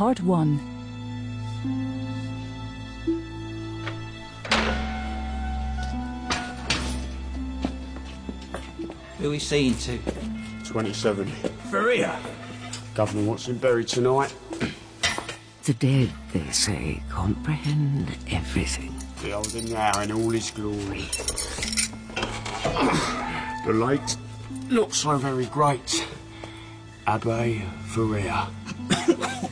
Part 1. Who are we seeing to? 27. Faria. Governor wants him buried tonight. The dead, they say, comprehend everything. Behold him now in all his glory. The late, not so very great, Abbe Faria.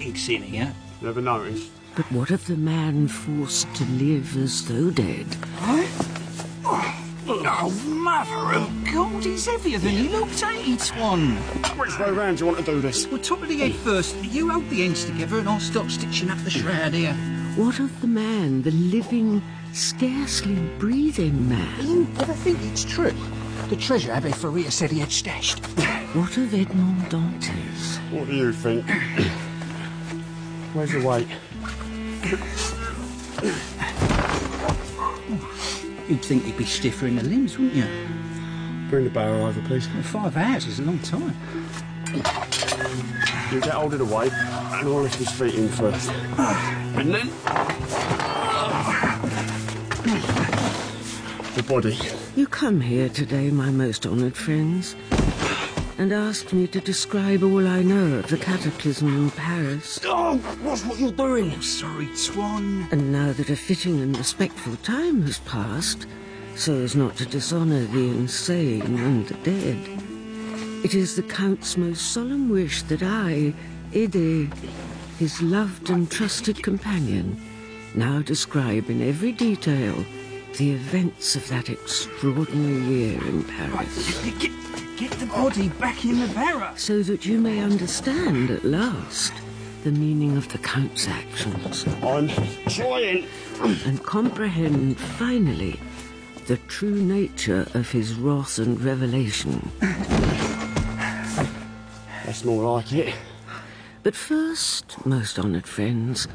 Stinks in here. Never noticed. But what of the man forced to live as though dead? Oh, oh, mother of God, he's heavier than he looks, ain't he, Swan? Which way round do you want to do this? Well, top of the head first. You hold the ends together and I'll start stitching up the shroud here. What of the man, the living, scarcely breathing man? You ever think it's true? The treasure Abbe Faria said he had stashed. What of Edmond Dantes? What do you think? Where's the weight? You'd think he'd be stiffer in the limbs, wouldn't you? Bring the barrow over, please. Well, five hours is a long time. You get hold of the weight, and I'll lift his feet in first. And then... The body. You come here today, my most honoured friends, and asked me to describe all I know of the cataclysm in Paris. Oh, what's what you're doing? I'm sorry, Swan. And now that a fitting and respectful time has passed, so as not to dishonour the insane and the dead, it is the Count's most solemn wish that I, Haydée, his loved and trusted companion, now describe in every detail the events of that extraordinary year in Paris, Get, get, get the body back in the barrow. so that you may understand at last the meaning of the Count's actions. I'm trying. and comprehend finally the true nature of his wrath and revelation. That's more like it. But first, most honoured friends,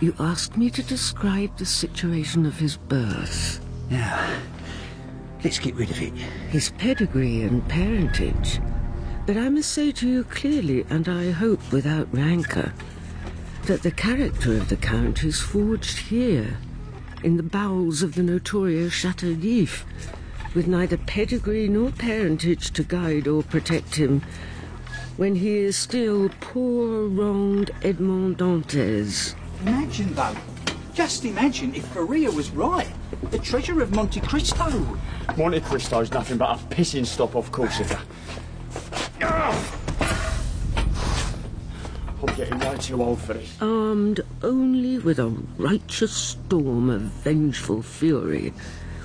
you asked me to describe the situation of his birth, Now, let's get rid of it. his pedigree and parentage. But I must say to you clearly, and I hope without rancour, that the character of the Count is forged here, in the bowels of the notorious Chateau d'If, with neither pedigree nor parentage to guide or protect him, when he is still poor, wronged Edmond Dantes. Imagine, though. Just imagine if Faria was right. The treasure of Monte Cristo. Monte Cristo is nothing but a pissing stop off Corsica. I'm getting way too old for this. armed only with a righteous storm of vengeful fury,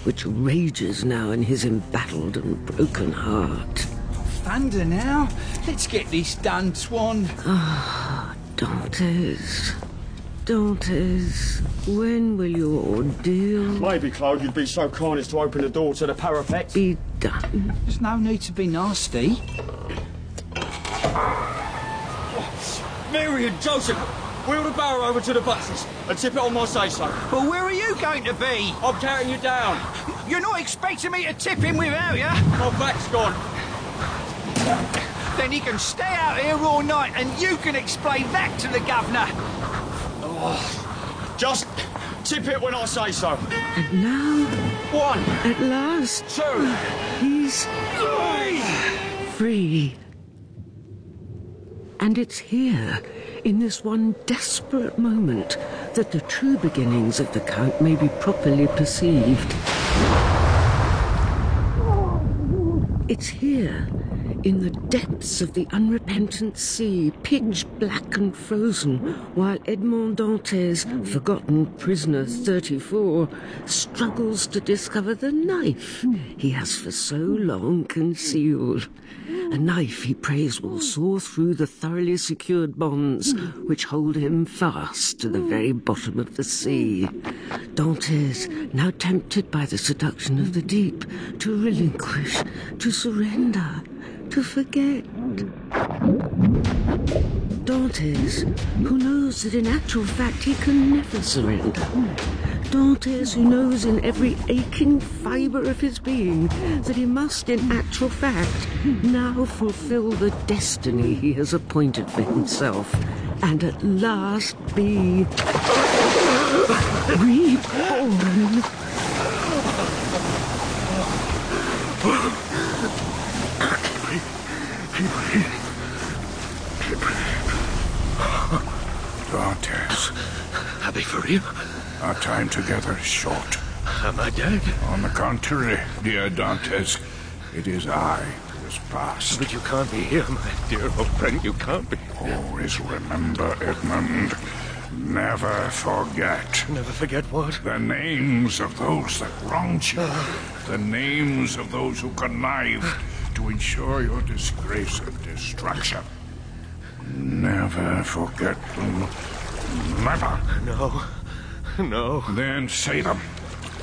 which rages now in his embattled and broken heart. Thunder now. Let's get this done, Swan. Ah, Dantes, Dantes, when will your ordeal Maybe, Claude, you'd be so kind as to open the door to the parapet. be done? There's no need to be nasty. Mary and Joseph, wheel the barrow over to the buses and tip it on my say-so. But where are you going to be? I'm carrying you down. You're not expecting me to tip him without you? My back's gone. Then he can stay out here all night and you can explain that to the governor. Just tip it when I say so. And now, One, at last, two, he's three. free. And it's here, in this one desperate moment, that the true beginnings of the Count may be properly perceived. It's here, in the depths of the unrepentant sea, pitch black and frozen, while Edmond Dantes, forgotten prisoner 34, struggles to discover the knife he has for so long concealed. A knife he prays will saw through the thoroughly secured bonds which hold him fast to the very bottom of the sea. Dantes, now tempted by the seduction of the deep, to relinquish, to surrender, to forget. Dantes, who knows that in actual fact he can never surrender. Dantes, who knows in every aching fibre of his being that he must, in actual fact, now fulfill the destiny he has appointed for himself. and at last be reborn. Dantes, Happy for you? our time together is short. Am I dead? On the contrary, dear Dantes, it is I who has passed. But you can't be here, my dear old friend. You can't be. Always remember, Edmund. Never forget Never forget what? the names of those that wronged you. Uh-huh. The names of those who connived to ensure your disgrace and destruction. Never forget them. Never. No. No. Then say them.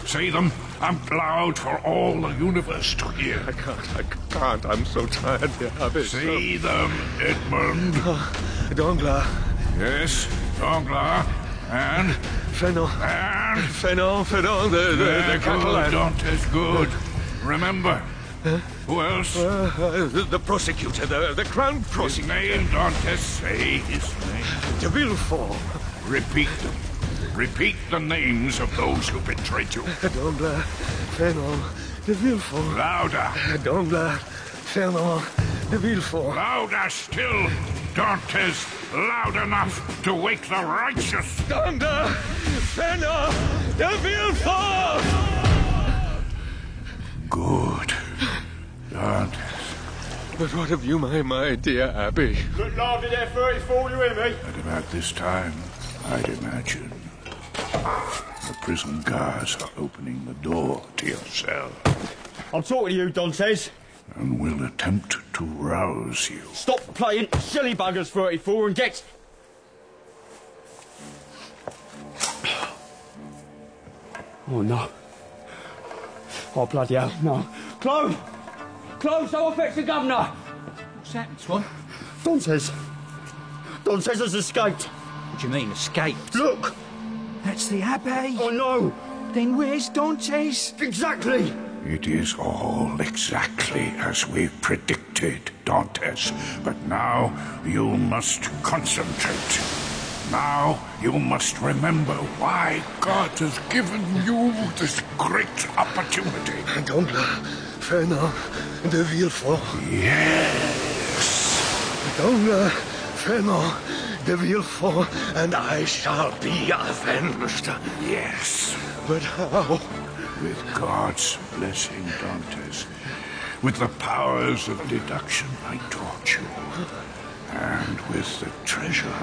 Say them out loud for all the universe to hear. I can't. I can't. I'm so tired, dear Abbess. Say them, Edmund. Ah, Danglars. Yes, Danglars. And, Fernand. and... Fernand. Fernand. The, the, the cattle good, land. Dantes, good. Remember. Who else? Uh, uh, the, the prosecutor. The, the crown His prosecutor. name, Dantes. Say his name. De Villefort. Repeat them. Repeat the names of those who betrayed you. Danglars. Fernand. De Villefort. Louder. Danglars. Fernand. De Villefort. Louder still. Dantes, loud enough to wake the righteous. Thunder! Fernand! De Villefort! Good. Dantes. But what of you, my, my dear Abbe? Look lively there, 34, you hear me? At about this time, I'd imagine the prison guards are opening the door to your cell I'm talking to you, Dantes. and will attempt to rouse you. Stop playing silly buggers, 34, and get... Oh, no. Oh, bloody hell, no. Close! Close, so affects the governor! What's happened, Swan? Dantes. Dantes has escaped. What do you mean, escaped? Look! That's the Abbe. Oh, no! Then where's Dantes? Exactly! It is all exactly as we predicted, Dantes. But now you must concentrate. Now you must remember why God has given you this great opportunity. Danglars. Fernand. De Villefort. Yes. Danglars. Fernand. Eh, de Villefort. And I shall be avenged. Yes. But how? With God's blessing, Dantes. With the powers of deduction I taught you. And with the treasure.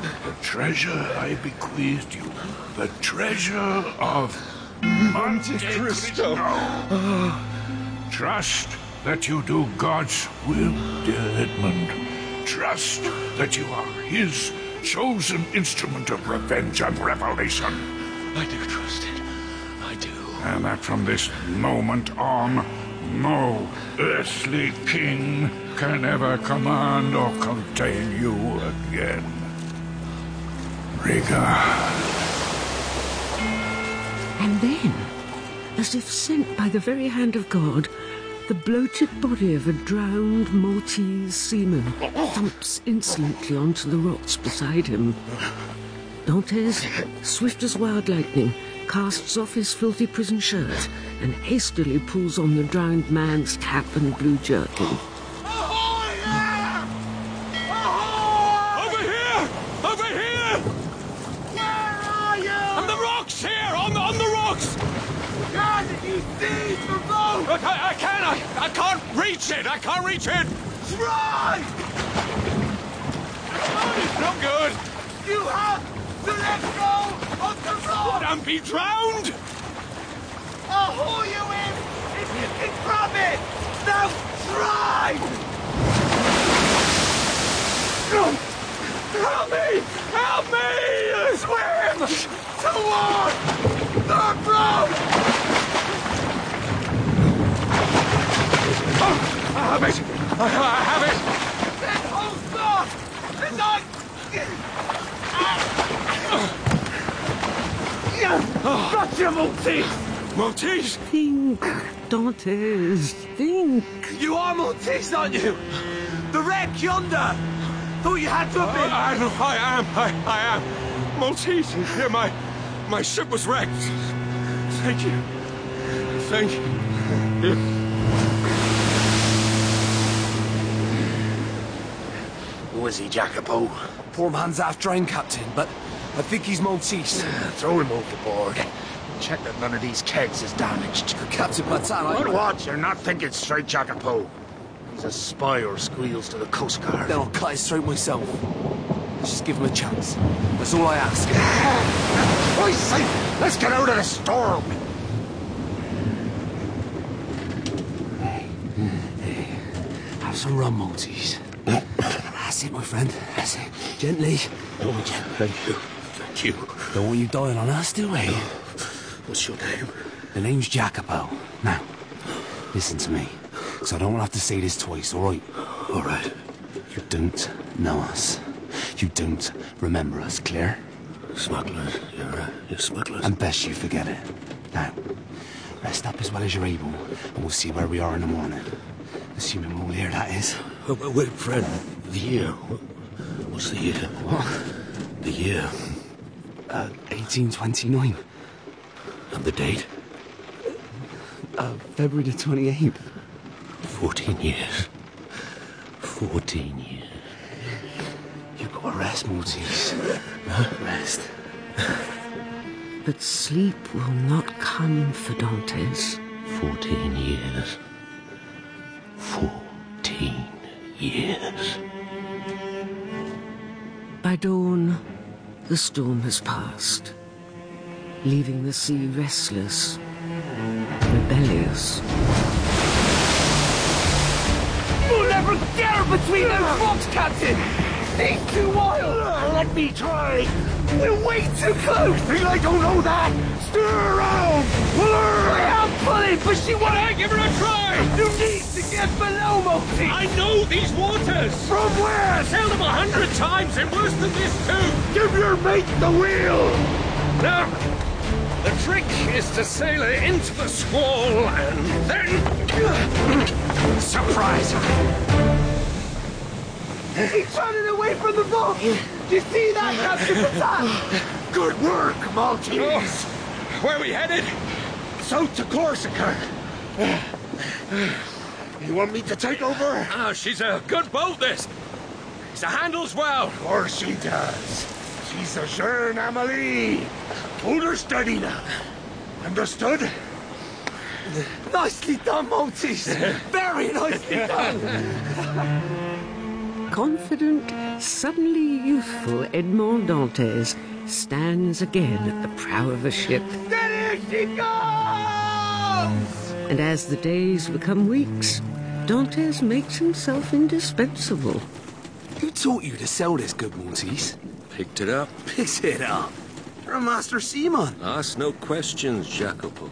The treasure I bequeathed you. The treasure of Monte Cristo. Ah. Trust that you do God's will, dear Edmund. Trust that you are his chosen instrument of revenge and revelation. I do trust it. I do. And that from this moment on, no earthly king can ever command or contain you again. Rigor. And then, as if sent by the very hand of God, the bloated body of a drowned Maltese seaman thumps insolently onto the rocks beside him. Dantes, swift as wild lightning, casts off his filthy prison shirt and hastily pulls on the drowned man's cap and blue jerkin. Reach it! I can't reach it! Try! No good! You have to let go of the rope! Don't be drowned! I'll haul you in if you can grab it! Now try! Help me! Help me! Swim! Toward the rope! Oh, I have it! I, I have it! Then hold fast! And I... Gotcha, Maltese! Maltese? Think, Dantes, think. You are Maltese, aren't you? The wreck yonder! thought you had to have been. I, I am. I, I am. Maltese. Yeah, my, my ship was wrecked. Thank you. Thank you. Is he, Jacopo? Poor man's half drowned, Captain, but I think he's Maltese. Throw him overboard. Check that none of these kegs is damaged. Captain What, I... what? You're not thinking straight, Jacopo. He's a spy or squeals to the Coast Guard. Then I'll cut his throat myself. Let's just give him a chance. That's all I ask. Christ's sake, let's get out of the storm. Have some rum, Maltese. That's it, my friend. That's it. Gently. Oh, Thank you. Thank you. Don't want you dying on us, do we? What's your name? The name's Jacopo. Now, listen to me. Because I don't want to have to say this twice, all right? All right. You don't know us. You don't remember us, clear? Smugglers. You're, uh, you're smugglers. And best you forget it. Now, rest up as well as you're able, and we'll see where we are in the morning. Assuming we're all here, that is. Wait, wait, friend. The year. What's the year? What? The year. Uh, 1829. And the date? Uh, February the 28th. Fourteen years. Fourteen years. You've got to rest, Maltese. Rest. But sleep will not come for Dantes. Fourteen years. Fourteen years. By dawn, the storm has passed, leaving the sea restless, rebellious. You'll never get between those rocks, Captain! He's too wild! Let me try. We're way too close! Think I don't know that? Stir around. Pull her. I am pulling, but she won't... I give her a try! You need to get below, Maltese! I know these waters! From where? I Sailed them a hundred times and worse than this too! Give your mate the wheel. Now, the trick is to sail her into the squall and then... Surprise her! He's running away from the boat! Do you see that, Captain Patan? Good work, Maltese. Oh, where are we headed? South to Corsica. You want me to take over? Oh, she's a good boat, this. She handles well. Of course she does. She's a Jeune Amelie. Hold her steady now. Understood? Nicely done, Maltese! Very nicely done! Confident, suddenly youthful Edmond Dantes stands again at the prow of a ship. There she comes! And as the days become weeks, Dantes makes himself indispensable. Who taught you to sell this good, Maltese? Picked it up. Picked it up. You're a master seaman. Ask no questions, Jacopo.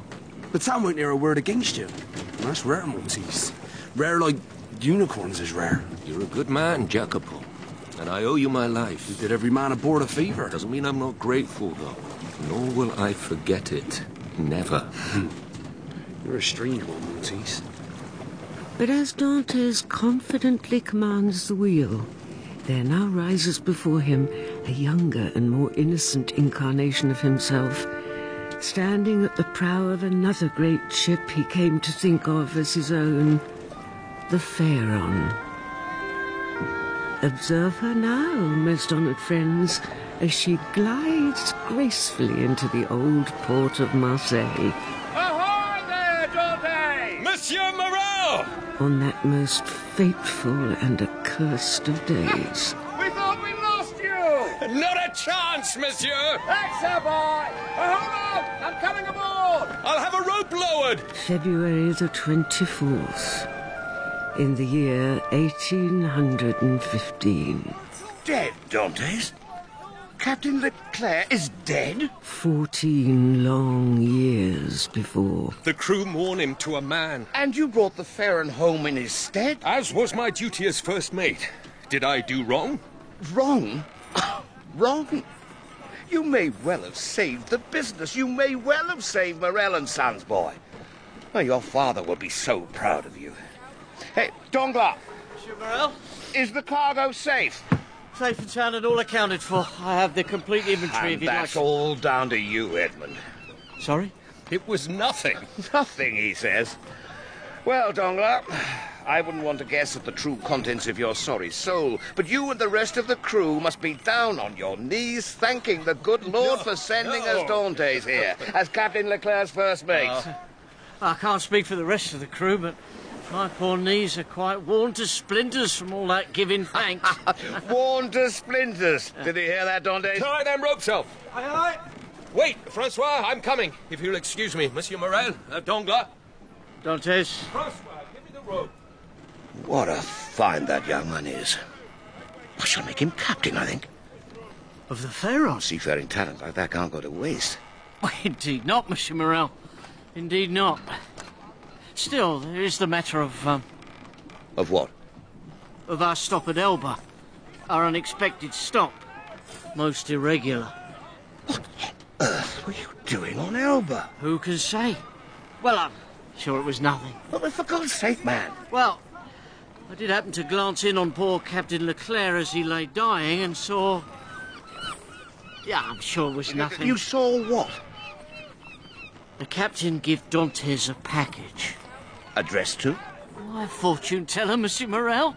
The town won't hear a word against you. That's rare, Maltese. Rare like unicorns is rare. You're a good man, Jacopo. And I owe you my life. You did every man aboard a favor. Doesn't mean I'm not grateful, though. Nor will I forget it. Never. You're a strange one, Maltese. But as Dantes confidently commands the wheel, there now rises before him a younger and more innocent incarnation of himself, standing at the prow of another great ship he came to think of as his own, the Pharaon. Observe her now, most honoured friends, as she glides gracefully into the old port of Marseille Ahoy there, Dante! Monsieur Morel! on that most fateful and accursed of days. We thought we lost you! Not a chance, monsieur! Thanks, sir, boy! hold on! I'm coming aboard! I'll have a rope lowered! February the 24th, in the year 1815. Dead, Dantes? Captain Leclerc is dead? Fourteen long years before. The crew mourn him to a man, And you brought the Pharaon home in his stead? as was my duty as first mate. Did I do wrong? Wrong? Wrong? You may well have saved the business. You may well have saved Morel and Sons, boy. Well, your father will be so proud of you. Hey, Danglars. Monsieur Morel? Is the cargo safe? Safe and sound and all accounted for. I have the complete inventory if And you'd that's like. all down to you, Edmund. Sorry? It was nothing. Nothing, he says. Well, Danglars, I wouldn't want to guess at the true contents of your sorry soul, but you and the rest of the crew must be down on your knees thanking the good Lord for sending us Dantes here as Captain Leclerc's first mate. Uh, I can't speak for the rest of the crew, but my poor knees are quite worn to splinters from all that giving thanks. Worn to splinters. Did you hear that, Dantes? Tie them ropes off. aye, aye. Wait, Francois, I'm coming. If you'll excuse me, Monsieur Morel, uh, Danglars. Dantes, Francois, give me the rope. What a find that young man is. I shall make him captain, I think. of the Pharaohs? Seafaring talent like that can't go to waste. Why, indeed not, Monsieur Morel. Indeed not. Still, there is the matter of, um, Of what? of our stop at Elba. Our unexpected stop. Most irregular. What on earth were you doing on Elba? Who can say? Well, I'm sure it was nothing. Well, for God's sake, man. Well, I did happen to glance in on poor Captain Leclerc as he lay dying and saw. Yeah, I'm sure it was nothing. You saw what? The captain give Dantes a package. Addressed to? Why, fortune teller, Monsieur Morel.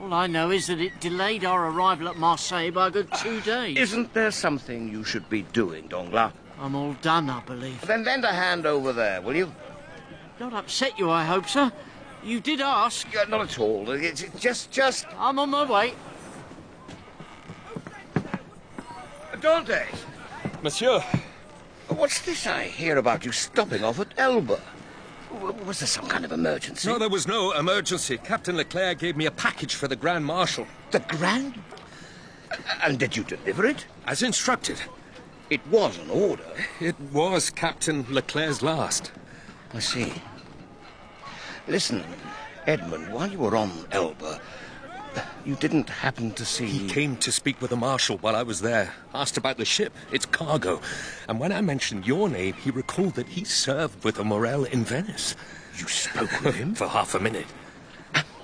All I know is that it delayed our arrival at Marseille by a good ah, two days. Isn't there something you should be doing, Danglars? I'm all done, I believe. Then lend a hand over there, will you? Not upset you, I hope, sir. You did ask. Yeah, not at all. It's it's just, just... I'm on my way. Dante, Monsieur, what's this I hear about you stopping off at Elba? Was there some kind of emergency? no, there was no emergency. Captain Leclerc gave me a package for the Grand Marshal, The Grand... And did you deliver it? as instructed. It was an order. It was Captain Leclerc's last. I see. Listen, Edmund, while you were on Elba, you didn't happen to see... He came to speak with the Marshal while I was there, asked about the ship, its cargo, and when I mentioned your name, he recalled that he served with the Morel in Venice. You spoke with him? For half a minute.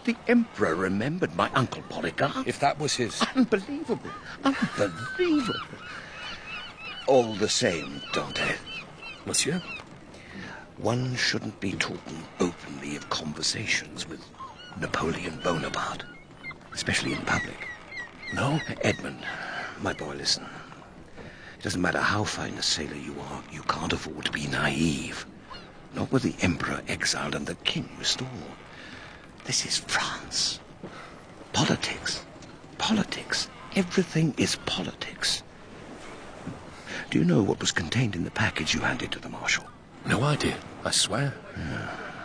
The Emperor remembered my Uncle Polycarp? If that was his. Unbelievable. Unbelievable. All the same, Dante, Monsieur? one shouldn't be talking openly of conversations with Napoleon Bonaparte, especially in public. No? Edmund, my boy, listen. It doesn't matter how fine a sailor you are, you can't afford to be naive. Not with the Emperor exiled and the King restored. This is France. Politics. Politics. Everything is politics. Do you know what was contained in the package you handed to the Marshal? No idea, I swear.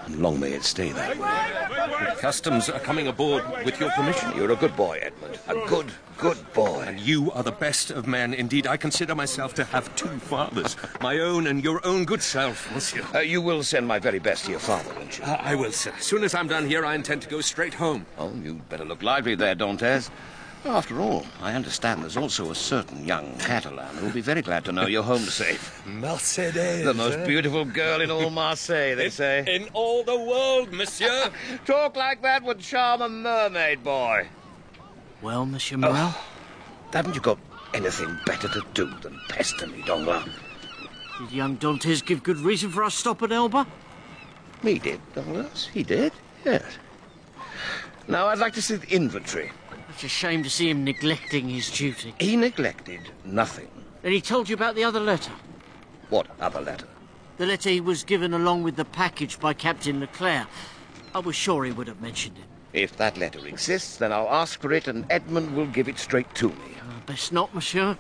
And long may it stay that way. Customs are coming aboard with your permission. You're a good boy, Edmund. A good, good boy. And you are the best of men. Indeed, I consider myself to have two fathers my own and your own good self, monsieur. Uh, you will send my very best to your father, won't you? Uh, I will, sir. As soon as I'm done here, I intend to go straight home. Oh, you'd better look lively there, Dantes. After all, I understand there's also a certain young Catalan who'll be very glad to know you're home safe. Mercedes. The most eh? beautiful girl in all Marseille, they say. In all the world, monsieur. Talk like that would charm a mermaid boy. Well, Monsieur Morel, oh, Haven't you got anything better to do than pester me, Danglars? did young Dantes give good reason for our stop at Elba? Me did, Danglars. He did, yes. Now, I'd like to see the inventory. It's a shame to see him neglecting his duty. He neglected nothing. Then he told you about the other letter. What other letter? The letter he was given along with the package by Captain Leclerc. I was sure he would have mentioned it. If that letter exists, then I'll ask for it and Edmund will give it straight to me. Uh, best not, monsieur.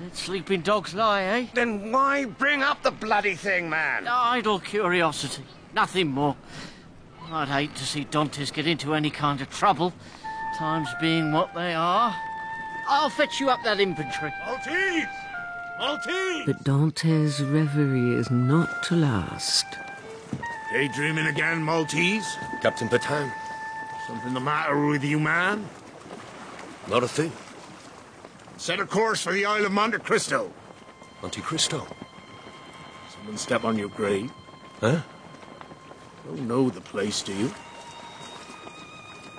Let sleeping dogs lie, eh? Then why bring up the bloody thing, man? Idle curiosity. Nothing more. I'd hate to see Dantes get into any kind of trouble. Times being what they are. I'll fetch you up that inventory. Maltese! Maltese! But Dante's reverie is not to last. Daydreaming again, Maltese? Captain Petain. Something the matter with you, man? Not a thing. Set a course for the Isle of Monte Cristo. Monte Cristo. Someone step on your grave. Huh? Don't know the place, do you?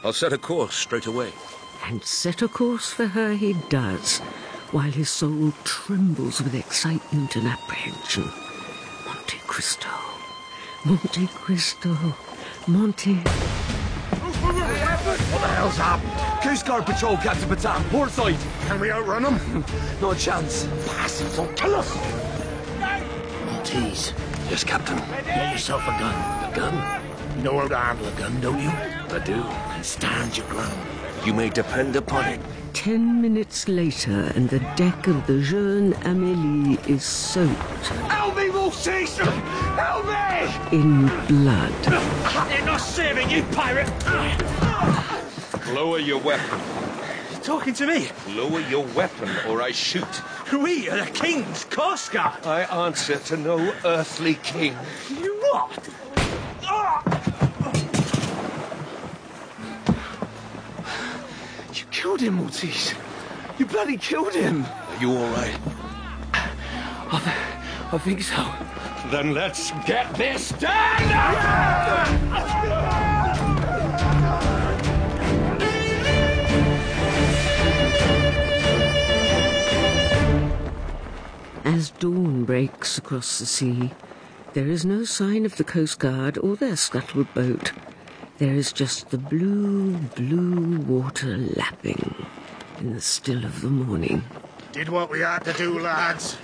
I'll set a course straight away. And set a course for her he does, while his soul trembles with excitement and apprehension. Monte Cristo, Monte Cristo, Monte. What the hell's happened? Coast Guard Patrol, Captain Patan, port side. Can we outrun them? Not a chance. Bastards, don't kill us. Maltese, Yes, Captain. get yourself a gun. A gun? You know how to handle a gun, don't you? I do. And stand your ground. You may depend upon it. Ten minutes later, and the deck of the Jeune Amélie is soaked Help me, Maltese! Help me! in blood. You're not saving you, pirate! Lower your weapon. You're Talking to me? Lower your weapon, or I shoot. We are the King's Coast Guard. I answer to no earthly king. You what? Ah! You killed him, Maltese. You bloody killed him. Are you all right? I think so. Then let's get this done! As dawn breaks across the sea, there is no sign of the Coast Guard or their scuttled boat. There is just the blue, blue water lapping in the still of the morning. Did what we had to do, lads.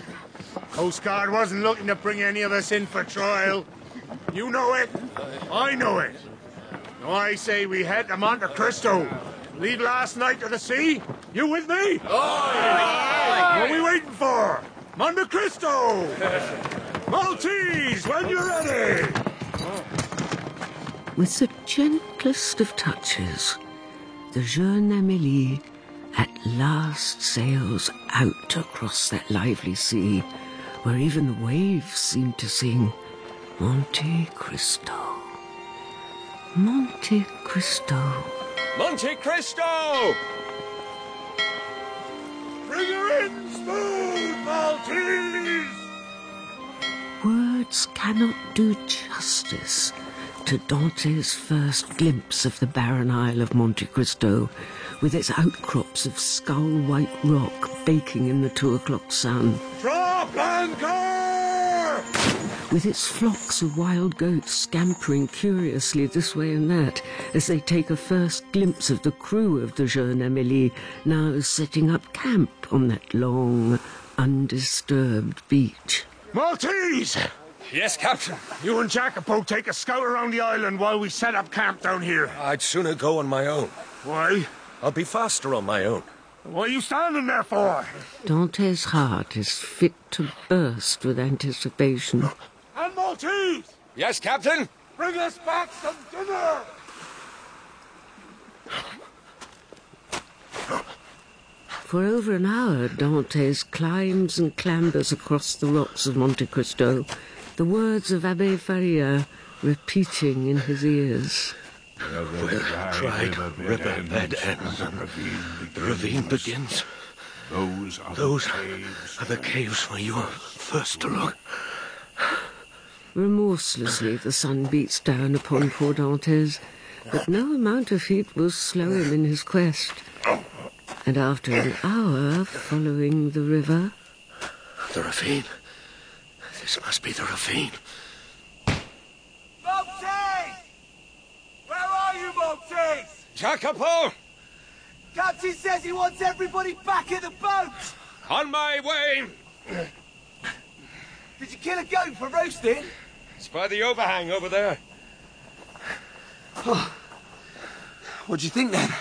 Coast Guard wasn't looking to bring any of us in for trial. You know it. I know it. Now I say we head to Monte Cristo. Leave last night to the sea. You with me? What are we waiting for? Monte Cristo! Maltese, when you're ready! With the gentlest of touches, the Jeune Amélie at last sails out across that lively sea, where even the waves seem to sing Monte Cristo. Monte Cristo. Monte Cristo! Bring her in smooth, Maltese! Words cannot do justice to Dante's first glimpse of the barren isle of Monte Cristo, with its outcrops of skull white rock baking in the two o'clock sun, Drop anchor! with its flocks of wild goats scampering curiously this way and that as they take a first glimpse of the crew of the Jeune Amélie now setting up camp on that long, undisturbed beach. Maltese! Yes, Captain. You and Jacopo take a scout around the island while we set up camp down here. I'd sooner go on my own. Why? I'll be faster on my own. What are you standing there for? Dante's heart is fit to burst with anticipation. And Maltese! Yes, Captain? Bring us back some dinner! For over an hour, Dantes climbs and clambers across the rocks of Monte Cristo, the words of Abbe Faria repeating in his ears. Where dried river bed ends and the ravine begins. Those are Those the caves. are the caves where you were first to look. Remorselessly, the sun beats down upon poor Dantes, but no amount of heat will slow him in his quest. And after an hour following the river, The ravine. This must be the ravine. Maltese! Where are you, Maltese? Jacopo! Captain says he wants everybody back at the boat! On my way! Did you kill a goat for roasting? It's by the overhang over there. Oh. What do you think then?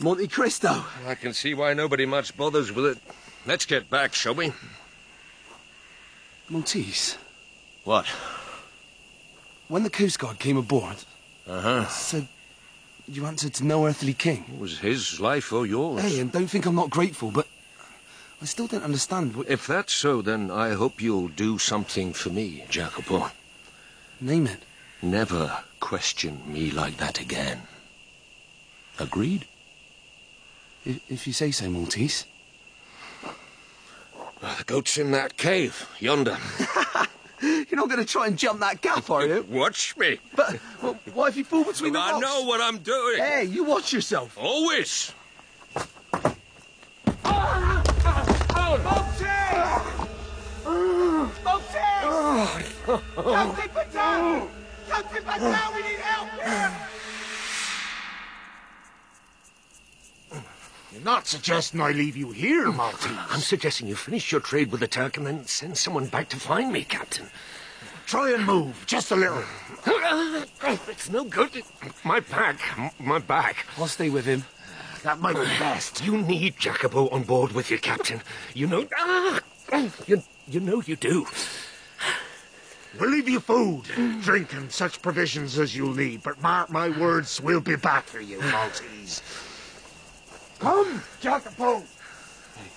Monte Cristo? I can see why nobody much bothers with it. Let's get back, shall we? Maltese, What? when the Coast Guard came aboard, Uh huh. said you answered to no earthly king. It was his life or yours. Hey, and don't think I'm not grateful, but I still don't understand what. If that's so, then I hope you'll do something for me, Jacopo. Name it. Never question me like that again. Agreed? If, if you say so, Maltese. The goat's in that cave, yonder. You're not going to try and jump that gap, are you? watch me. But well, why have you fall between the rocks? I know what I'm doing. Hey, you watch yourself. Always. Captain Patel! Captain Patel, we need help here! Not suggesting I leave you here, Maltese. I'm suggesting you finish your trade with the Turk and then send someone back to find me, Captain. Try and move, just a little. It's no good. My back, my back. I'll stay with him. That might be best. You need Jacopo on board with you, Captain. You know, ah, you, you know you do. We'll leave you food, drink, and such provisions as you'll need, but mark my words, we'll be back for you, Maltese. Come, Jacopo! Hey,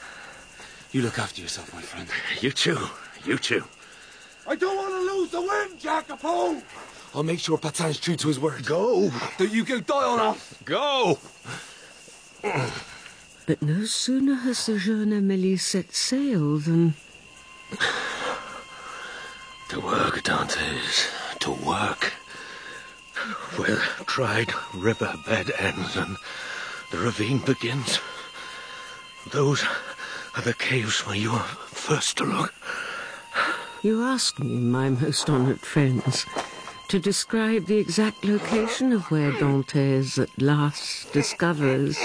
You look after yourself, my friend. You too. You too. I don't want to lose the wind, Jacopo! I'll make sure Patin's true to his word. Go. That you can die on us. Go. But no sooner has the Jeune Amélie set sail than To work, Dantes. To work. Where tried riverbed ends and the ravine begins. Those are the caves where you are first to look. you ask me, my most honoured friends, to describe the exact location of where Dantes at last discovers.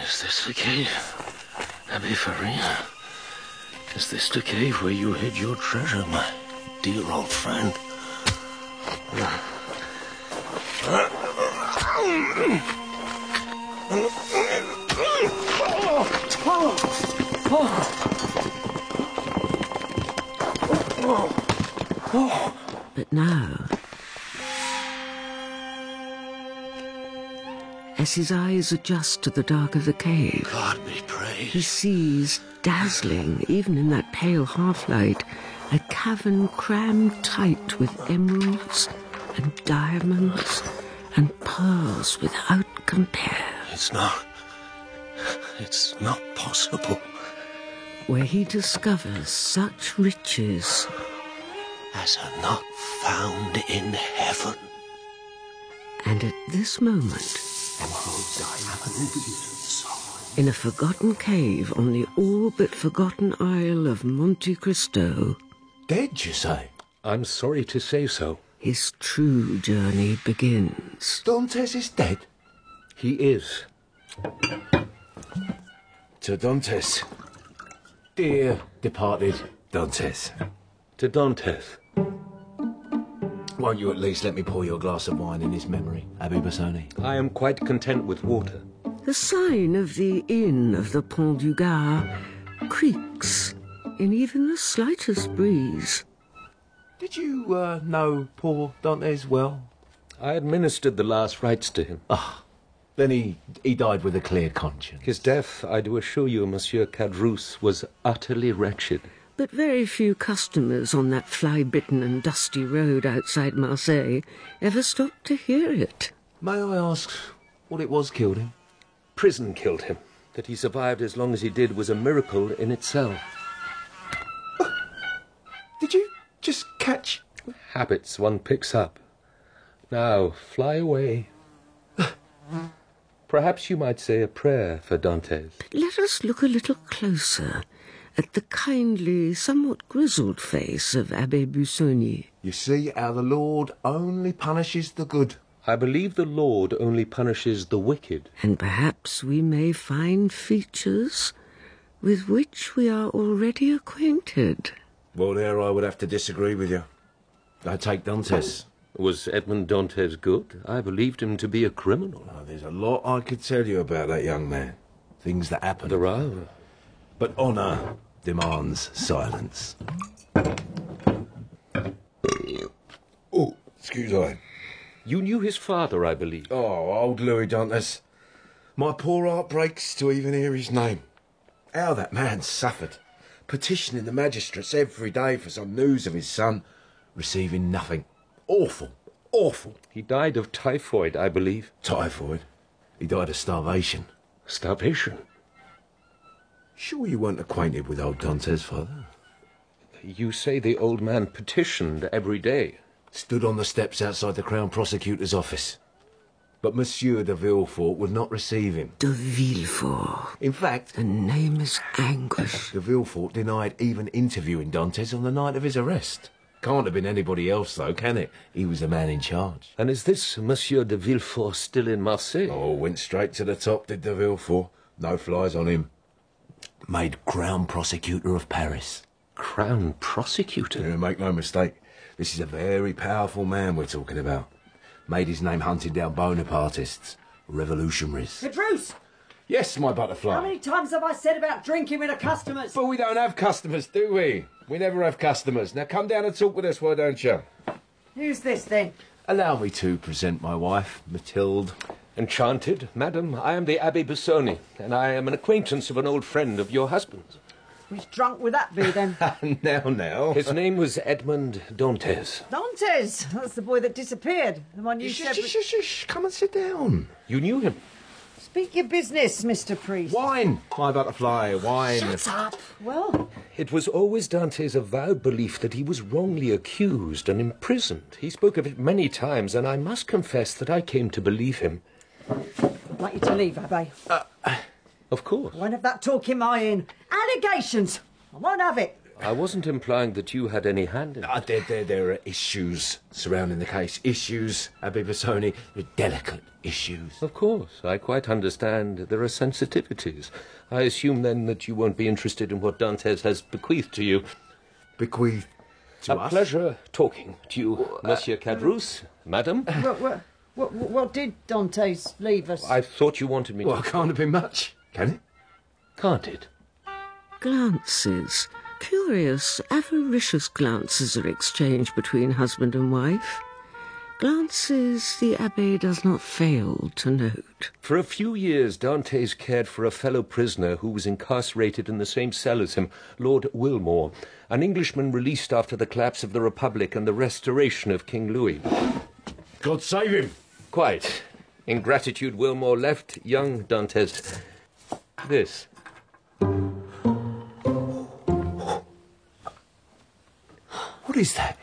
Is this the cave? Abbe Faria? Is this the cave where you hid your treasure, my dear old friend? But now, as his eyes adjust to the dark of the cave, God be he sees, dazzling, even in that pale half-light, a cavern crammed tight with emeralds and diamonds and pearls without compare, It's not. It's not possible. where he discovers such riches As are not found in heaven. And at this moment, in a forgotten cave on the all but forgotten isle of Monte Cristo, Dead, you say? I'm sorry to say so. his true journey begins. Dantes is dead? He is. To Dantes. Dear departed Dantes. To Dantes. Won't you at least let me pour you a glass of wine in his memory, Abbe Busoni? I am quite content with water. The sign of the inn of the Pont du Gard creaks in even the slightest breeze. Did you uh, know poor Dantes well? I administered the last rites to him. Ah, then he he died with a clear conscience. His death, I do assure you, Monsieur Caderousse, was utterly wretched. But very few customers on that fly-bitten and dusty road outside Marseille ever stopped to hear it. May I ask what it was killed him? Prison killed him. That he survived as long as he did was a miracle in itself. Just catch? Habits one picks up. Now, fly away. Perhaps you might say a prayer for Dantes. Let us look a little closer at the kindly, somewhat grizzled face of Abbe Busoni. You see how the Lord only punishes the good. I believe the Lord only punishes the wicked. And perhaps we may find features with which we are already acquainted. Well, there I would have to disagree with you. I take Dantes. Was Edmond Dantes good? I believed him to be a criminal. Oh, there's a lot I could tell you about that young man. Things that happened. There are. But honour demands silence. Oh, excuse I. You knew his father, I believe. Oh, old Louis Dantes. My poor heart breaks to even hear his name. How that man suffered. Petitioning the magistrates every day for some news of his son, receiving nothing. Awful, awful. He died of typhoid, I believe. Typhoid? He died of starvation. Starvation? Sure you weren't acquainted with old Dantes' father? You say the old man petitioned every day. Stood on the steps outside the Crown Prosecutor's office. But Monsieur de Villefort would not receive him. De Villefort. In fact, The name is anguish. de Villefort denied even interviewing Dantes on the night of his arrest. Can't have been anybody else, though, can it? He was the man in charge. And is this Monsieur de Villefort still in Marseille? Oh, went straight to the top, did de Villefort. No flies on him. Made Crown Prosecutor of Paris. Crown Prosecutor? Yeah, make no mistake. This is a very powerful man we're talking about. Made his name hunting down Bonapartists, revolutionaries. Caderousse! Yes, my butterfly. How many times have I said about drinking with the customers? But we don't have customers, do we? We never have customers. Now come down and talk with us, why don't you? Who's this then? Allow me to present my wife, Mathilde. Enchanted, madam. I am the Abbe Busoni, and I am an acquaintance of an old friend of your husband's. Which drunk would that be then? now, now. His name was Edmond Dantes. Dantes! That's the boy that disappeared. The one you Shh, said. shh, shh, shh, shh. Come and sit down. You knew him? Speak your business, Mr. Priest. Wine, my butterfly, wine. Shut up. Well, It was always Dante's avowed belief that he was wrongly accused and imprisoned. He spoke of it many times, and I must confess that I came to believe him. I'd like you to leave, Abbe. Uh, Of course. Won't have that talk in my inn. Allegations! I won't have it. I wasn't implying that you had any hand in it. Ah, there, there, there are issues surrounding the case. Issues, Abbe Busoni, delicate issues. Of course, I quite understand there are sensitivities. I assume then that you won't be interested in what Dantes has bequeathed to you. Bequeathed to A us? pleasure talking to you, Monsieur Caderousse, madam. What, what, what, what did Dantes leave us? I thought you wanted me Well, to. can't have been much, can it? Can't it? Glances. Curious, avaricious glances are exchanged between husband and wife. Glances the Abbe does not fail to note. For a few years, Dantes cared for a fellow prisoner who was incarcerated in the same cell as him, Lord Wilmore, an Englishman released after the collapse of the Republic and the restoration of King Louis. God save him. Quite. In gratitude, Wilmore left young Dantes this. What is that?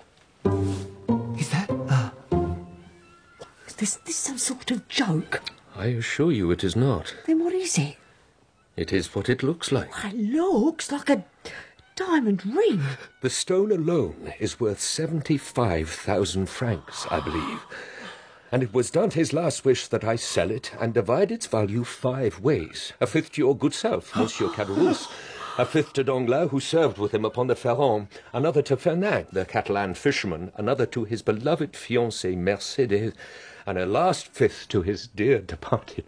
Is that, uh... Is this, this some sort of joke? I assure you it is not. Then what is it? It is what it looks like. It looks like a diamond ring. The stone alone is worth 75,000 francs, I believe. And it was Dante's last wish that I sell it and divide its value five ways. A fifth to your good self, Monsieur Caderousse. A fifth to Danglars, who served with him upon the Pharaon. Another to Fernand, the Catalan fisherman. Another to his beloved fiancée, Mercedes. And a last fifth to his dear departed...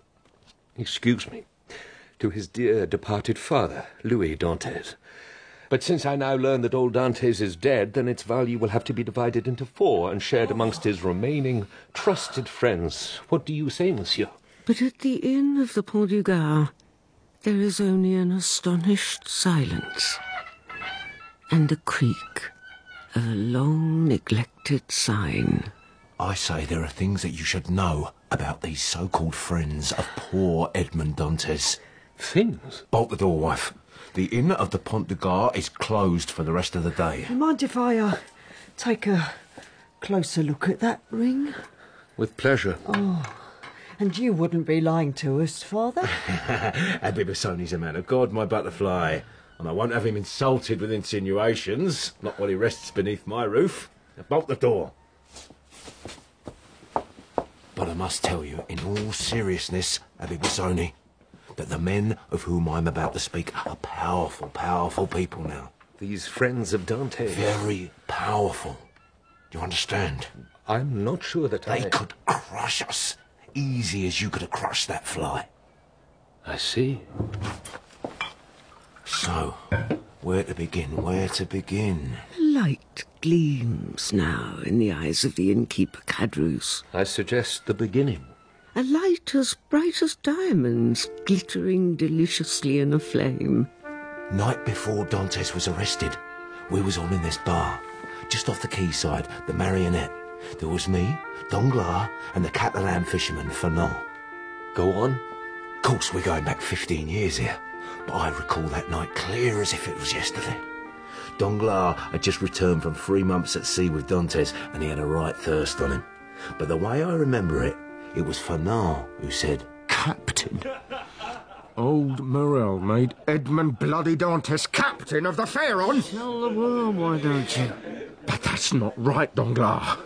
Excuse me. To his dear departed father, Louis Dantes. But since I now learn that old Dantes is dead, then its value will have to be divided into four and shared amongst his remaining trusted friends. What do you say, monsieur? But at the inn of the Pont du Gard, there is only an astonished silence and the creak of a long neglected sign. I say there are things that you should know about these so-called friends of poor Edmond Dantes. Things? Bolt the door, wife. The inn of the Pont du Gard is closed for the rest of the day. You mind if I uh, take a closer look at that ring? With pleasure. Oh. And you wouldn't be lying to us, Father? Abbe Busoni's a man of God, my butterfly. And I won't have him insulted with insinuations, not while he rests beneath my roof. Now bolt the door. But I must tell you, in all seriousness, Abbe Busoni, that the men of whom I'm about to speak are powerful, powerful people now. These friends of Dante. Very powerful. Do you understand? I'm not sure that They I... could crush us, easy as you could have crushed that fly. I see. So, where to begin? Where to begin? Light gleams now in the eyes of the innkeeper Caderousse. I suggest the beginning. A light as bright as diamonds, glittering deliciously in a flame. Night before Dantes was arrested, we was on in this bar, just off the quayside, the Marionette. There was me, Danglars, and the Catalan fisherman Fernand. Go on. Of course, we're going back 15 years here, but I recall that night clear as if it was yesterday. Danglars had just returned from three months at sea with Dantes, and he had a right thirst on him. But the way I remember it, It was Fernand who said, Captain. Old Morel made Edmond Bloody Dantes captain of the Pharaon. Tell the world, why don't you? But that's not right, Danglars.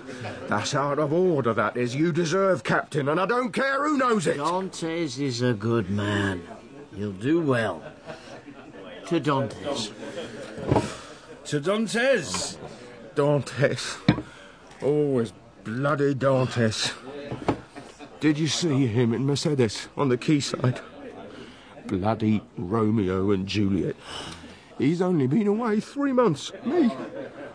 That's out of order, that is. You deserve captain, and I don't care who knows it. Dantes is a good man. He'll do well. To Dantes. To Dantes. Dantes. Always bloody Dantes. Did you see him in Mercedes on the quayside? Bloody Romeo and Juliet. He's only been away three months. Me,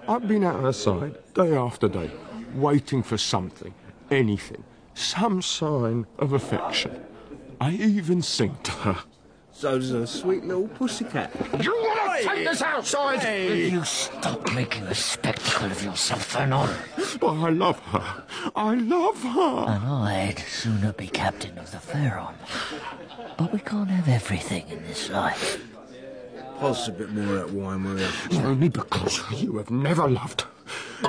I've been at her side day after day, waiting for something, anything, some sign of affection. I even sing to her. So does a sweet little pussycat. You take this outside? Will you stop making a spectacle of yourself, Fernand? But I love her. I love her. And I'd sooner be captain of the Pharaon. But we can't have everything in this life. Pass a bit more of that wine, will you? It's only because you have never loved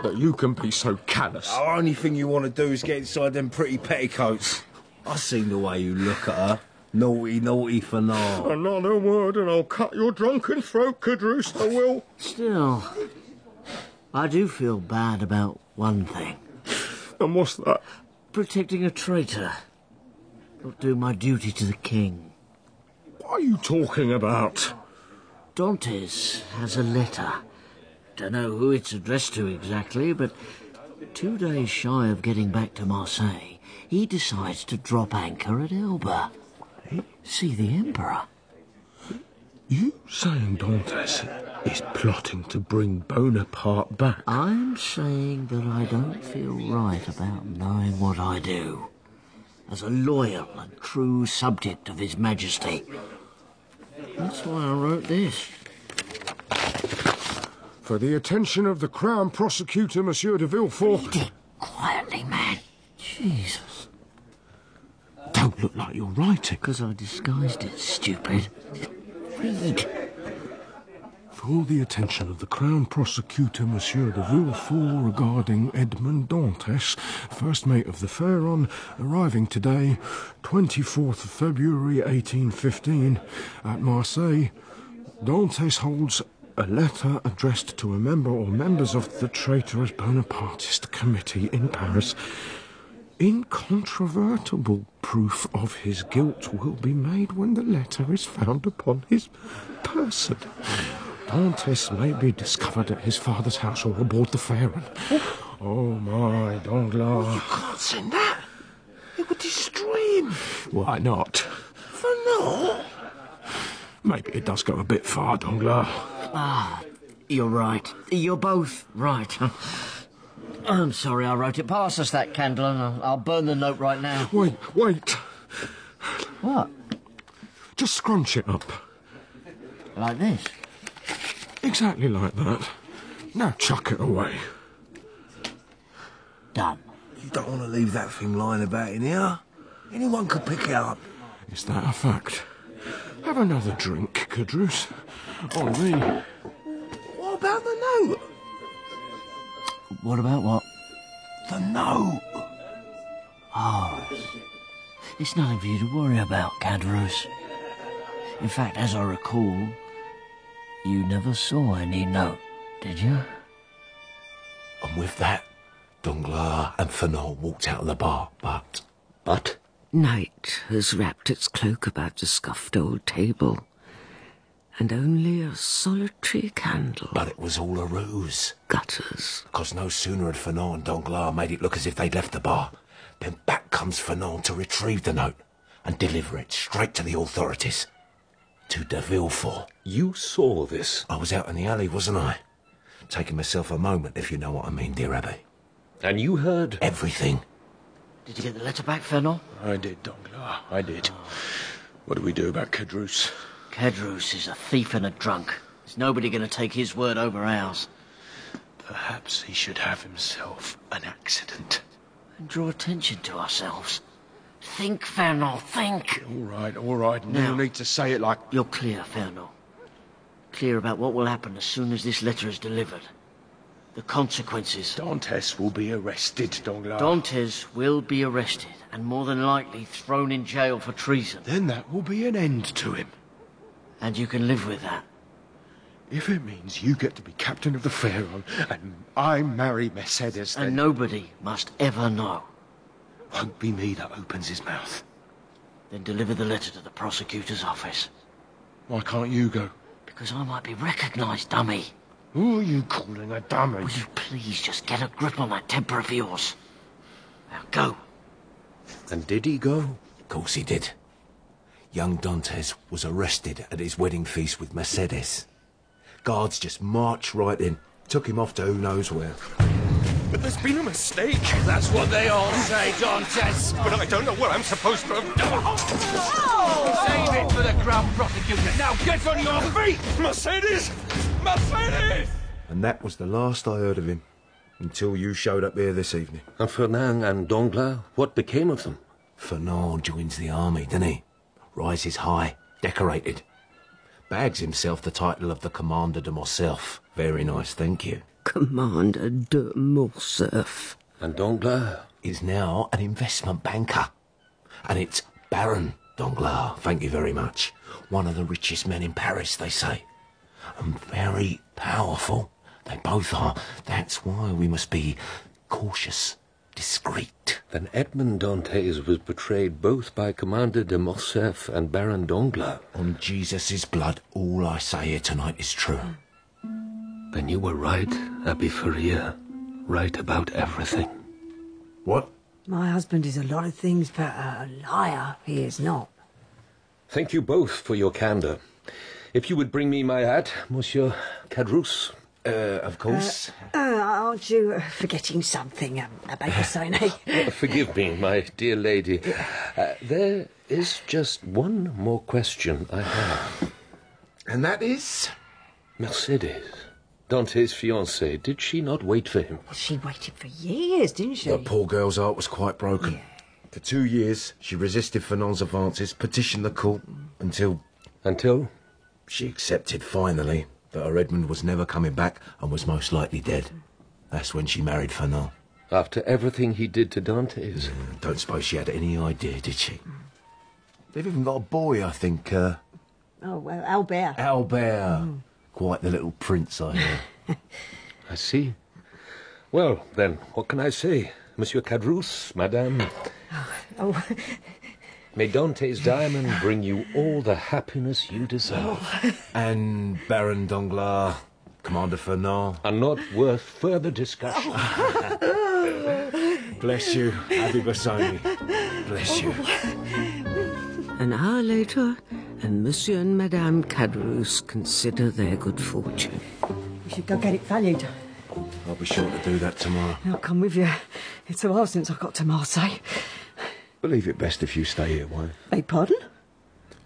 that you can be so callous. The only thing you want to do is get inside them pretty petticoats. I've seen the way you look at her. Naughty, naughty now. Another word and I'll cut your drunken throat, Caderousse, I will. Still, I do feel bad about one thing. And what's that? Protecting a traitor. Not doing my duty to the king. What are you talking about? Dantes has a letter. Don't know who it's addressed to exactly, but two days shy of getting back to Marseille, he decides to drop anchor at Elba. See the Emperor. You saying Dantes is plotting to bring Bonaparte back? I'm saying that I don't feel right about knowing what I do. As a loyal and true subject of His Majesty. That's why I wrote this. For the attention of the Crown Prosecutor, Monsieur de Villefort. Quietly, man. Jesus. Look like you're writing. Because I disguised it, stupid. Read. For the attention of the Crown Prosecutor, Monsieur de Villefort, regarding Edmond Dantes, first mate of the Pharaon, arriving today, 24th of February 1815, at Marseille. Dantes holds a letter addressed to a member or members of the traitorous Bonapartist committee in Paris. Incontrovertible proof of his guilt will be made when the letter is found upon his person. Dantes may be discovered at his father's house or aboard the Pharaon. Oh, my, Danglars. You can't send that. It would destroy him. Why not? For Fernand? Maybe it does go a bit far, Danglars. Ah, you're right. You're both right. I'm sorry I wrote it. Pass us that candle and I'll, I'll burn the note right now. Wait, wait. What? Just scrunch it up. Like this? Exactly like that. Now chuck it away. Done. You don't want to leave that thing lying about in here. Anyone could pick it up. Is that a fact? Have another drink, Caderousse. On me. What about the note? What about what? The note. Oh, it's nothing for you to worry about, Caderousse. In fact, as I recall, you never saw any note, did you? And with that, Danglars and Fernand walked out of the bar. But, but, Night has wrapped its cloak about the scuffed old table, and only a solitary candle. but it was all a ruse. Gutters. Because no sooner had Fernand and Danglars made it look as if they'd left the bar, than back comes Fernand to retrieve the note and deliver it straight to the authorities. To de Villefort. You saw this? I was out in the alley, wasn't I? Taking myself a moment, if you know what I mean, dear Abbe. And you heard? Everything. Did you get the letter back, Fernand? I did, Danglars. I did. What do we do about Caderousse? Caderousse is a thief and a drunk. There's nobody going to take his word over ours. Perhaps he should have himself an accident. And draw attention to ourselves. Think, Fernand, think. All right, all right. Now- No need to say it like. You're clear, Fernand. Clear about what will happen as soon as this letter is delivered. the consequences. Dantes will be arrested, Danglars. Dantes will be arrested and more than likely thrown in jail for treason. Then that will be an end to him. And you can live with that. If it means you get to be captain of the Pharaon and I marry Mercedes, then... And nobody must ever know. Won't be me that opens his mouth. Then deliver the letter to the prosecutor's office. Why can't you go? Because I might be recognised, dummy. Who are you calling a dummy? Will you please just get a grip on that temper of yours? Now go. And did he go? Of course he did. Young Dantes was arrested at his wedding feast with Mercedes. Guards just marched right in, took him off to who knows where. But there's been a mistake. That's what they all say, Dantes. But I don't know what I'm supposed to have done. Oh, Save it for the Crown Prosecutor. Now get on your feet! Mercedes! Mercedes! And that was the last I heard of him. Until you showed up here this evening. And Fernand and Danglars, what became of them? Fernand joins the army, doesn't he? Rises high, decorated. Bags himself the title of the Commander de Morcerf. Very nice, thank you. Commander de Morcerf. And Danglars? Is now an investment banker. And it's Baron Danglars, thank you very much. One of the richest men in Paris, they say. And very powerful. They both are. That's why we must be cautious, discreet. Then Edmond Dantes was betrayed both by Commander de Morcerf and Baron Danglars. On Jesus' blood, all I say here tonight is true. Then you were right, Abbe Faria. Right about everything. What? My husband is a lot of things, but a liar he is not. Thank you both for your candour. If you would bring me my hat, Monsieur Caderousse. Uh, of course. Uh, aren't you uh, forgetting something, um, Abbe Busoni? Uh, Forgive me, my dear lady. Uh, there is just one more question I have. And that is? Mercedes, Dante's fiancée, did she not wait for him? she waited for years, didn't she? The poor girl's heart was quite broken. For two years, she resisted Fernand's advances, petitioned the court, until... Until? She accepted, finally, that her Edmond was never coming back and was most likely dead. That's when she married Fernand. After everything he did to Dantes? Don't suppose she had any idea, did she? They've even got a boy, I think, uh, Oh, well, Albert. Albert. Quite the little prince, I hear. I see. Well, then, what can I say? Monsieur Caderousse, Madame, Oh, may Dante's diamond bring you all the happiness you deserve. Oh. and Baron Danglars, Commander Fernand. Are not worth further discussion. Oh. Bless you, Abbe Busoni. Bless you. An hour later, and Monsieur and Madame Caderousse consider their good fortune. we should go get it valued. I'll be sure to do that tomorrow. I'll come with you. It's a while since I got to Marseille. Believe it best if you stay here, wife. Beg pardon?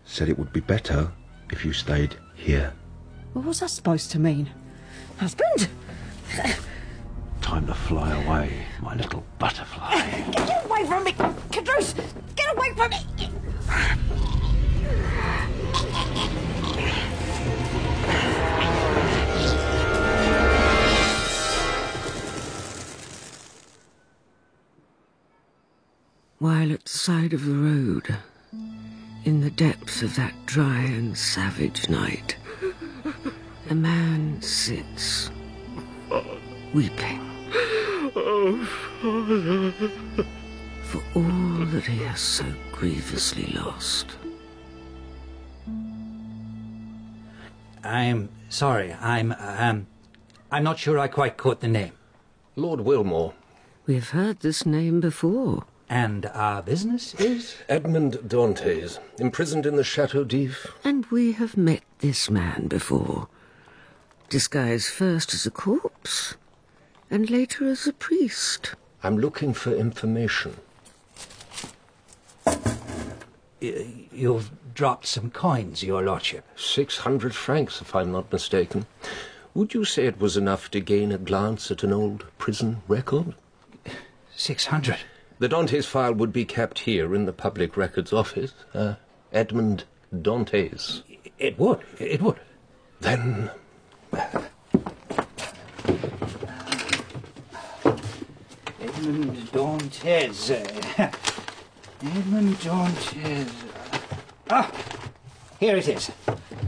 Said it would be better if you stayed here. What was that supposed to mean? Husband? Time to fly away, my little butterfly. Get away from me! Caderousse! Get away from me! While at the side of the road, in the depths of that dry and savage night, a man sits, weeping. For all that he has so grievously lost. I'm sorry. I'm um, I'm not sure I quite caught the name. Lord Wilmore. We've heard this name before. And our business is Edmond Dantes, imprisoned in the Chateau d'If. And we have met this man before. Disguised first as a corpse, and later as a priest. I'm looking for information. You've dropped some coins, Your Lordship. Six hundred francs, if I'm not mistaken. Would you say it was enough to gain a glance at an old prison record? Six hundred. The Dantes file would be kept here in the Public Records Office. Uh, Edmond Dantes. It would. It would. Then. Edmond Dantes. Edmond Dantes. Ah, here it is.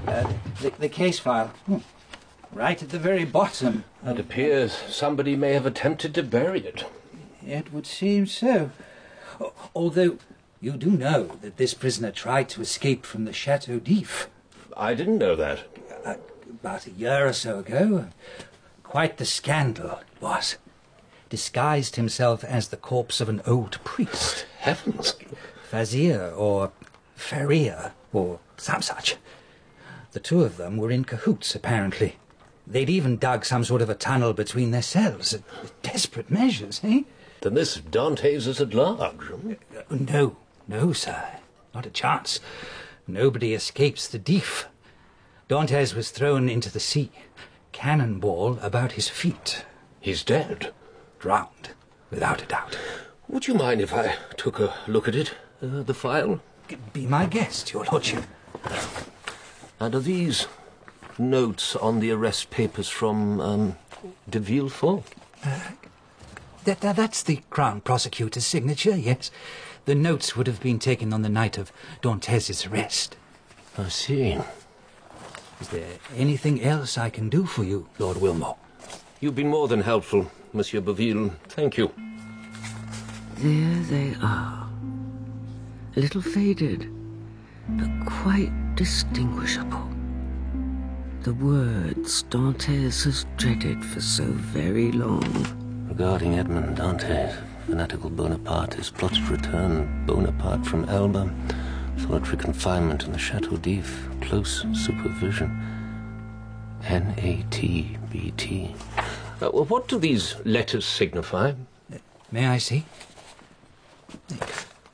Uh, the, the case file. Hmm. Right at the very bottom. It appears somebody may have attempted to bury it. It would seem so. Although you do know that this prisoner tried to escape from the Chateau d'If. I didn't know that. Uh, about a year or so ago. Quite the scandal it was. Disguised himself as the corpse of an old priest. Heavens. Fazir or Faria or some such. The two of them were in cahoots, apparently. They'd even dug some sort of a tunnel between their cells. Desperate measures, eh? Then this Dantes is at large. hmm? No, no, sir. Not a chance. Nobody escapes the d'If. Dantes was thrown into the sea. Cannonball about his feet. He's dead. Drowned, without a doubt. Would you mind if I took a look at it? Uh, the file? Be my guest, your lordship. And are these notes on the arrest papers from um, de Villefort? That, that, that's the Crown Prosecutor's signature, yes. The notes would have been taken on the night of Dantes's arrest. I see. Is there anything else I can do for you, Lord Wilmore? You've been more than helpful, Monsieur Boville. Thank you. There they are. A little faded, but quite distinguishable. The words Dantes has dreaded for so very long. Regarding Edmond Dantes, fanatical Bonapartist plots to return Bonaparte from Elba. Solitary confinement in the Chateau d'If. Close supervision. N-A-T-B-T. Uh, well, what do these letters signify? May I see?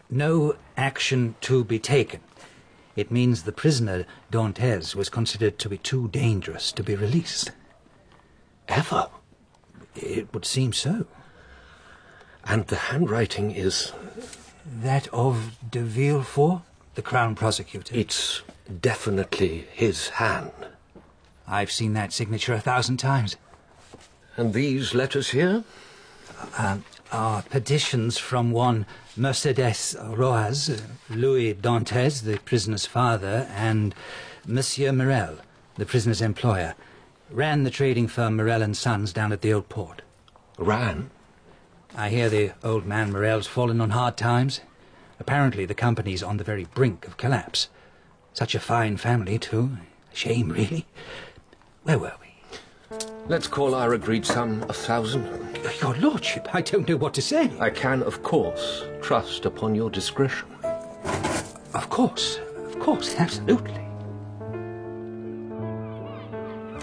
No action to be taken. It means the prisoner, Dantes, was considered to be too dangerous to be released. Ever? It would seem so. And the handwriting is. That of de Villefort, the Crown Prosecutor. It's definitely his hand. I've seen that signature a thousand times. And these letters here? Um, are petitions from one Mercedes Roaz, uh, Louis Dantes, the prisoner's father, and Monsieur Morel, the prisoner's employer. Ran the trading firm Morel and Sons down at the old port. Ran? I hear the old man Morel's fallen on hard times. Apparently the company's on the very brink of collapse. Such a fine family, too. Shame, really. Where were we? Let's call our agreed sum a thousand. Your lordship, I don't know what to say. I can, of course, trust upon your discretion. Of course, of course, absolutely.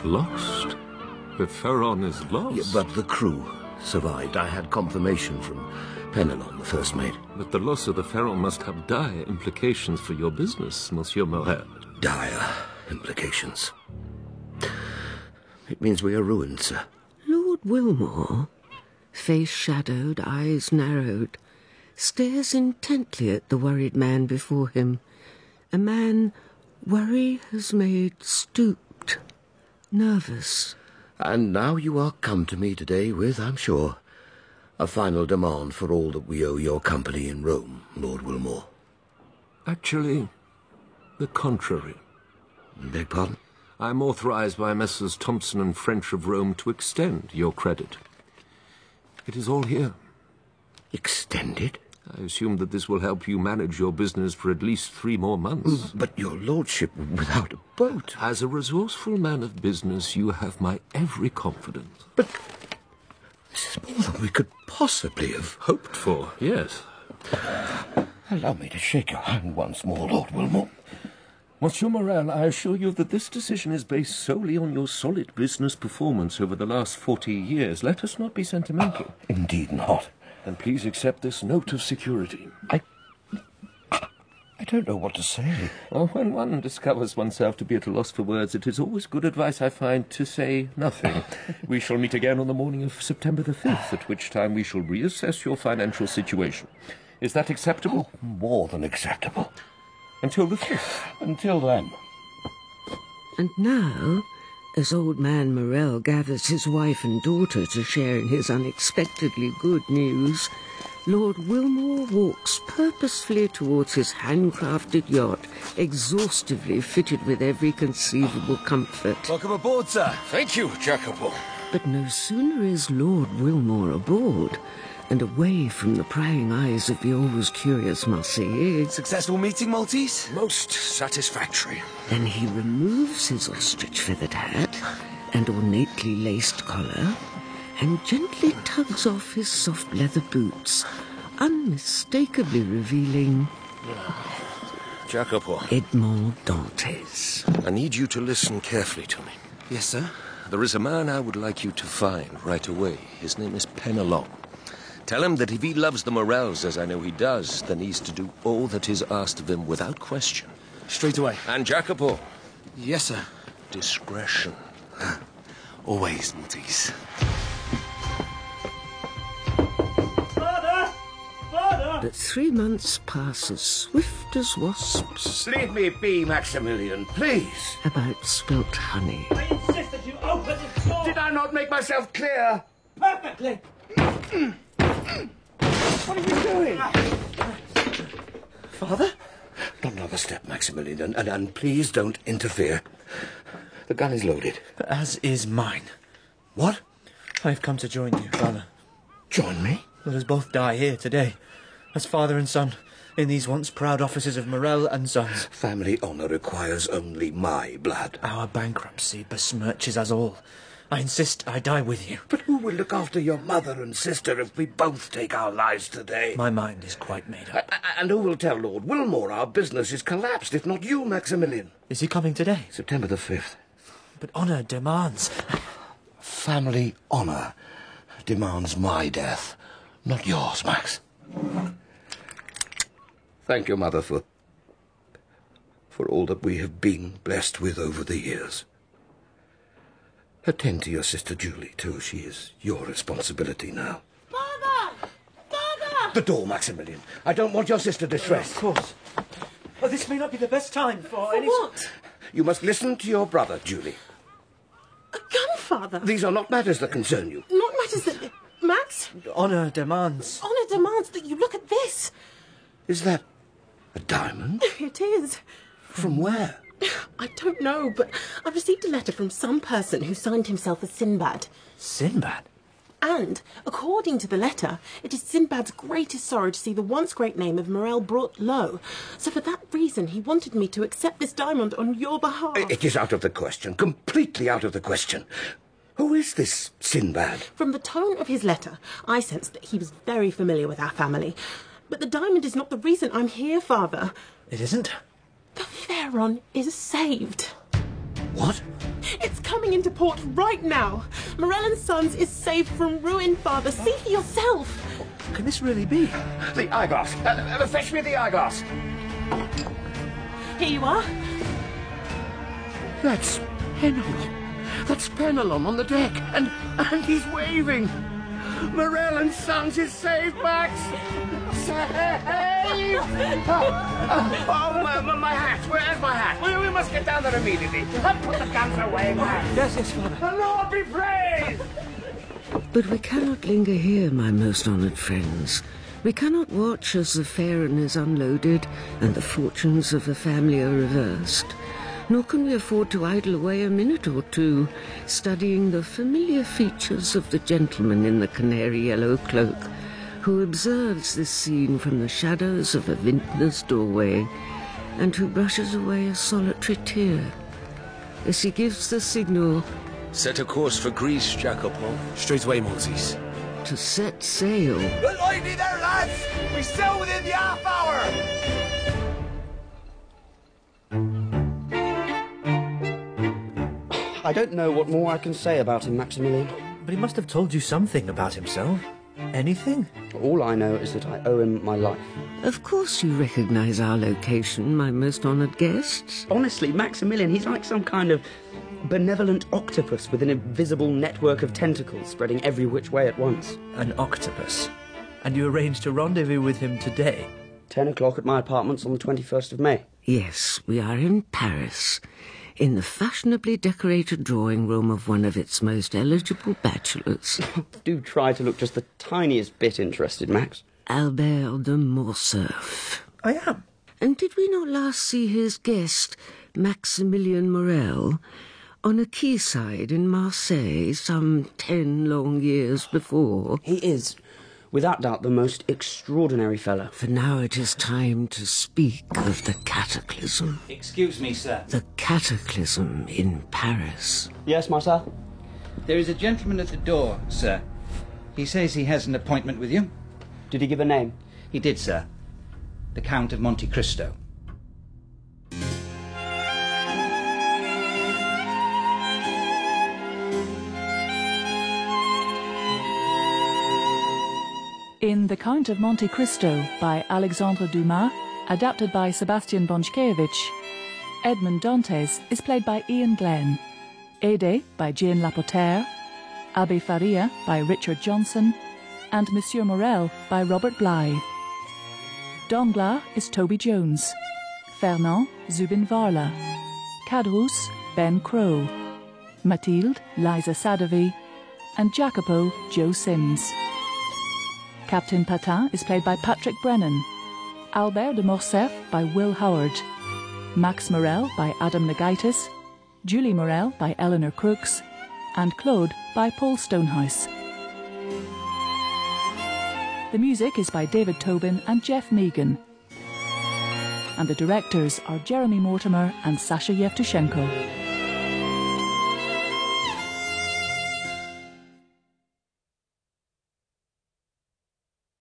Lost? The Pharaon is lost. Yeah, but the crew survived. I had confirmation from Penelon, the first mate. But the loss of the Pharaon must have dire implications for your business, Monsieur Morel. Dire implications. It means we are ruined, sir. Lord Wilmore, face shadowed, eyes narrowed, stares intently at the worried man before him. A man worry has made stooped, nervous. And now you are come to me today with, I'm sure, a final demand for all that we owe your company in Rome, Lord Wilmore. Actually, the contrary. Beg pardon? I am authorized by Messrs. Thompson and French of Rome to extend your credit. It is all here. Extended? I assume that this will help you manage your business for at least three more months. Mm, but your lordship, without a boat. As a resourceful man of business, you have my every confidence. But this is more than we could possibly have hoped for. Yes. Allow me to shake your hand once more, Lord Wilmore. Monsieur Morel, I assure you that this decision is based solely on your solid business performance over the last forty years. Let us not be sentimental. Oh, indeed not. Then please accept this note of security. I. I don't know what to say. Well, oh, when one discovers oneself to be at a loss for words, it is always good advice, I find, to say nothing. we shall meet again on the morning of September the 5th, at which time we shall reassess your financial situation. Is that acceptable? Oh, more than acceptable. Until the 5th. Until then. And now, As old man Morel gathers his wife and daughter to share in his unexpectedly good news, Lord Wilmore walks purposefully towards his handcrafted yacht, exhaustively fitted with every conceivable comfort. Welcome aboard, sir. Thank you, Jacopo. But no sooner is Lord Wilmore aboard and away from the prying eyes of the always curious Marseillais. Successful meeting, Maltese? Most satisfactory. Then he removes his ostrich feathered hat and ornately laced collar and gently tugs off his soft leather boots, unmistakably revealing Jacopo. Edmond Dantes. I need you to listen carefully to me. Yes, sir. There is a man I would like you to find right away. His name is Penelon. Tell him that if he loves the Morels, as I know he does, then he's to do all that is asked of him without question. Straight away. And Jacopo, Yes, sir. discretion. Always, Maltese. But three months pass as swift as wasps Leave me be, Maximilian, please. about spilt honey. I insist that you open the door. Did I not make myself clear? Perfectly. What are you doing? Father? Not another step, Maximilian, and, and, and please don't interfere. The gun is loaded. As is mine. What? I've come to join you, Father. Join me? Let us both die here today, as father and son, in these once proud offices of Morel and Sons. Family honour requires only my blood. Our bankruptcy besmirches us all. I insist I die with you. But who will look after your mother and sister if we both take our lives today? My mind is quite made up. And who will tell Lord Wilmore our business is collapsed, if not you, Maximilian? Is he coming today? September the 5th. But honour demands. Family honour demands my death, not yours, Max. Thank your mother for. for all that we have been blessed with over the years. Attend to your sister Julie, too. She is your responsibility now. Father! Father! The door, Maximilian. I don't want your sister distressed. Of course. Oh, this may not be the best time for, any. What? You must listen to your brother, Julie. Uh, come, Father? These are not matters that concern you. Not matters that. Max, Honour demands. honour demands that you look at this. Is that a diamond? It is. From where? I don't know, but I received a letter from some person who signed himself as Sinbad. Sinbad? And, according to the letter, it is Sinbad's greatest sorrow to see the once great name of Morel brought low. So, for that reason, he wanted me to accept this diamond on your behalf. It is out of the question. Completely out of the question. Who is this Sinbad? From the tone of his letter, I sensed that he was very familiar with our family. But the diamond is not the reason I'm here, Father. It isn't? The Pharaon is saved. What? It's coming into port right now. Morel and Sons is saved from ruin, Father. See for yourself. Can this really be? The eyeglass. Uh, uh, fetch me the eyeglass. Here you are. That's Penelon. That's Penelon on the deck. And, and he's waving. Morel and Sons is saved, Max. Saved! Oh, oh, my, my- my hat. Where's my hat? We, we must get down there immediately. And put the guns away, Max. Yes, yes, Father. The Lord be praised! But we cannot linger here, my most honoured friends. We cannot watch as the Pharaon is unloaded and the fortunes of the family are reversed. Nor can we afford to idle away a minute or two studying the familiar features of the gentleman in the canary yellow cloak who observes this scene from the shadows of a vintner's doorway and who brushes away a solitary tear as he gives the signal Set a course for Greece, Jacopo. Straight away, Maltese. to set sail. Good lightning there, lads! We sail within the half hour! I don't know what more I can say about him, Maximilian. But he must have told you something about himself. Anything? All I know is that I owe him my life. Of course you recognize our location, my most honored guests. Honestly, Maximilian, he's like some kind of benevolent octopus with an invisible network of tentacles spreading every which way at once. An octopus. And you arranged a rendezvous with him today? Ten o'clock at my apartments on the 21st of May. Yes, we are in Paris, in the fashionably decorated drawing room of one of its most eligible bachelors. Do try to look just the tiniest bit interested, Max. Albert de Morcerf. I am. And did we not last see his guest, Maximilian Morel, on a quayside in Marseille some ten long years before? He is, without doubt, the most extraordinary fellow. For now it is time to speak of the cataclysm. Excuse me, sir. The cataclysm in Paris. Yes, Marcel? There is a gentleman at the door, sir. He says he has an appointment with you. Did he give a name? He did, sir. The Count of Monte Cristo. In The Count of Monte Cristo by Alexandre Dumas, adapted by Sebastian Baczkiewicz, Edmond Dantes is played by Iain Glen, Haydée by Jane Lapotaire, Abbe Faria by Richard Johnson, and Monsieur Morel by Robert Blythe. Danglars is Toby Jones, Fernand Zubin Varla, Caderousse Ben Crowe, Mathilde Liza Sadovy, and Jacopo Joe Sims. Captain Patin is played by Patrick Brennan, Albert de Morcerf by Will Howard, Max Morel by Adam Nagaitis, Julie Morel by Eleanor Crooks, and Claude by Paul Stonehouse. The music is by David Tobin and Jeff Megan. And the directors are Jeremy Mortimer and Sasha Yevtushenko.